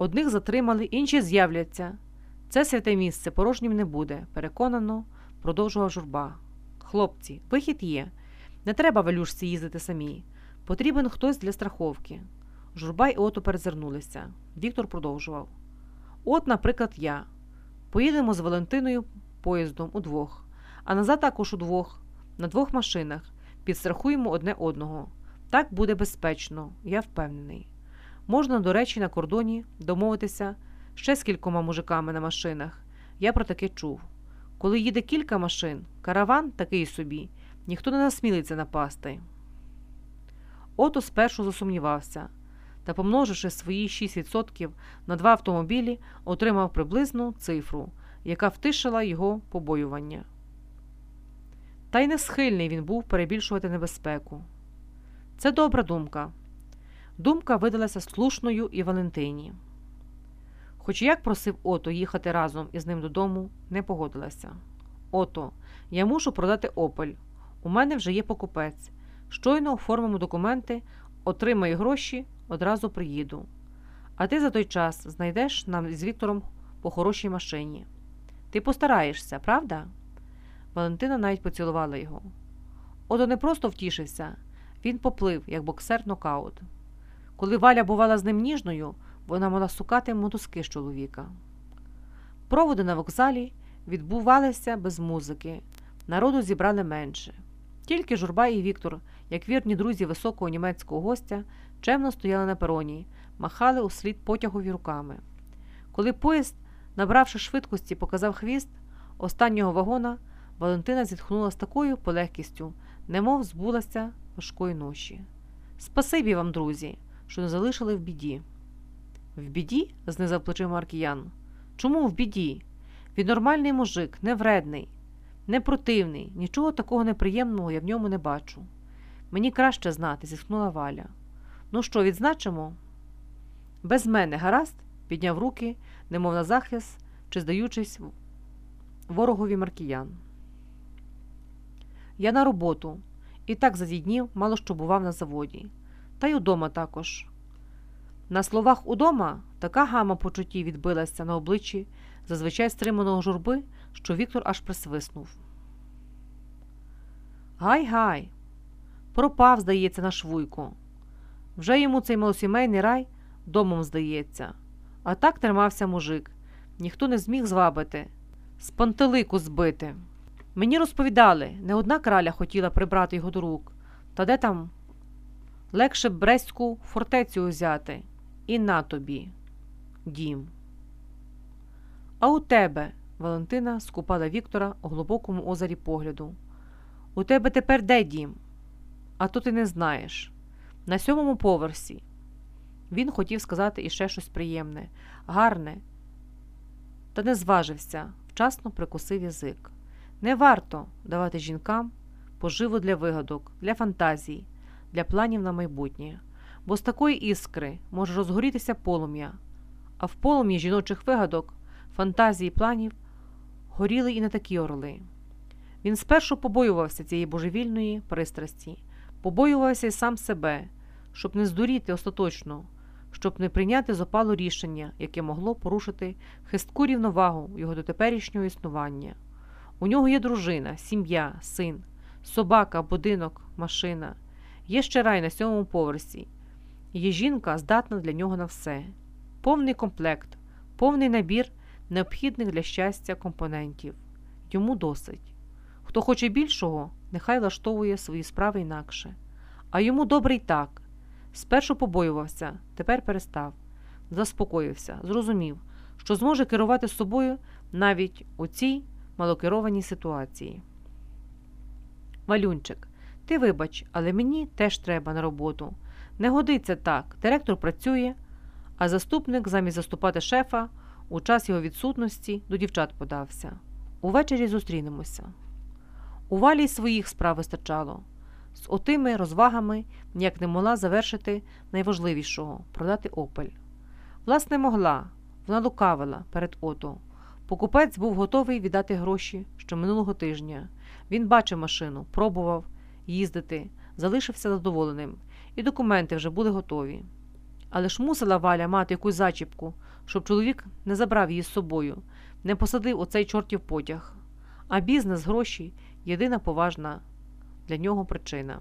Одних затримали, інші з'являться. Це святе місце порожнім не буде, переконано, продовжував журба. Хлопці, вихід є. Не треба валюшці їздити самі. Потрібен хтось для страховки. Журба й ото перезирнулися. Віктор продовжував. От, наприклад, я. Поїдемо з Валентиною поїздом удвох, а назад також удвох, на двох машинах, підстрахуємо одне одного. Так буде безпечно, я впевнений. Можна, до речі, на кордоні домовитися ще з кількома мужиками на машинах. Я про таке чув. Коли їде кілька машин, караван такий собі, ніхто не насмілиться напасти. Ото спершу засумнівався та, помноживши свої 6% на два автомобілі, отримав приблизну цифру, яка втишила його побоювання. Та й не схильний він був перебільшувати небезпеку. Це добра думка. Думка видалася слушною і Валентині. Хоч як просив Ото їхати разом із ним додому, не погодилася. Ото, я мушу продати Опель. У мене вже є покупець. Щойно оформимо документи, отримаю гроші, одразу приїду. А ти за той час знайдеш нам з Віктором по хорошій машині. Ти постараєшся, правда? Валентина навіть поцілувала його. Ото не просто втішився, він поплив, як боксер нокаут. Коли Валя бувала з ним ніжною, вона мала сукати мотузки з чоловіка. Проводи на вокзалі відбувалися без музики, народу зібрали менше. Тільки журба і Віктор, як вірні друзі високого німецького гостя, чемно стояли на пероні, махали у слід потягові руками. Коли поїзд, набравши швидкості, показав хвіст останнього вагона, Валентина зітхнула з такою полегкістю, немов збулася важкої ноші. Спасибі вам, друзі, що не залишили в біді. В біді? знизав плечима Аркіян. Чому в біді? Він нормальний мужик, не вредний, не противний, нічого такого неприємного я в ньому не бачу. Мені краще знати, зітхнула Валя. Ну що, відзначимо? Без мене, гаразд, підняв руки, немов на захист, чи здаючись ворогові маркіян. Я на роботу. І так за ті днів мало що бував на заводі. Та й удома також. На словах удома така гама почуттів відбилася на обличчі зазвичай стриманого журби, що Віктор аж присвиснув. Гай гай. Пропав, здається, наш вуйко. Вже йому цей малосімейний рай домом здається. А так тримався мужик. Ніхто не зміг звабити, з пантелику збити. Мені розповідали, не одна краля хотіла прибрати його до рук, та де там легше Брестську фортецю узяти. І на тобі, дім. А у тебе, Валентина скупала Віктора у глибокому озері погляду. У тебе тепер де дім? А то ти не знаєш. На сьомому поверсі. Він хотів сказати іще щось приємне, гарне, та не зважився, вчасно прикусив язик. Не варто давати жінкам поживу для вигадок, для фантазій, для планів на майбутнє, бо з такої іскри може розгорітися полум'я, а в полум'ї жіночих вигадок, фантазій і планів горіли і не такі орли. Він спершу побоювався цієї божевільної пристрасті, побоювався й сам себе, щоб не здуріти остаточно, щоб не прийняти з рішення, яке могло порушити хистку рівновагу його дотеперішнього існування. У нього є дружина, сім'я, син, собака, будинок, машина, є ще рай на сьомому поверсі. Є жінка здатна для нього на все, повний комплект, повний набір необхідних для щастя компонентів. Йому досить. Хто хоче більшого, нехай влаштовує свої справи інакше. А йому добре й так. Спершу побоювався, тепер перестав, заспокоївся, зрозумів, що зможе керувати собою навіть у цій малокерованій ситуації. Валюнчик, ти вибач, але мені теж треба на роботу. Не годиться так. Директор працює, а заступник, замість заступати шефа, у час його відсутності до дівчат подався. Увечері зустрінемося. У валі своїх справ вистачало. З отими розвагами ніяк не могла завершити найважливішого продати опель. Власне, могла, вона лукавила перед ото. Покупець був готовий віддати гроші ще минулого тижня. Він бачив машину, пробував їздити, залишився задоволеним, і документи вже були готові. Але ж мусила Валя мати якусь зачіпку, щоб чоловік не забрав її з собою, не посадив у цей чортів потяг. А бізнес, гроші єдина поважна для нього причина.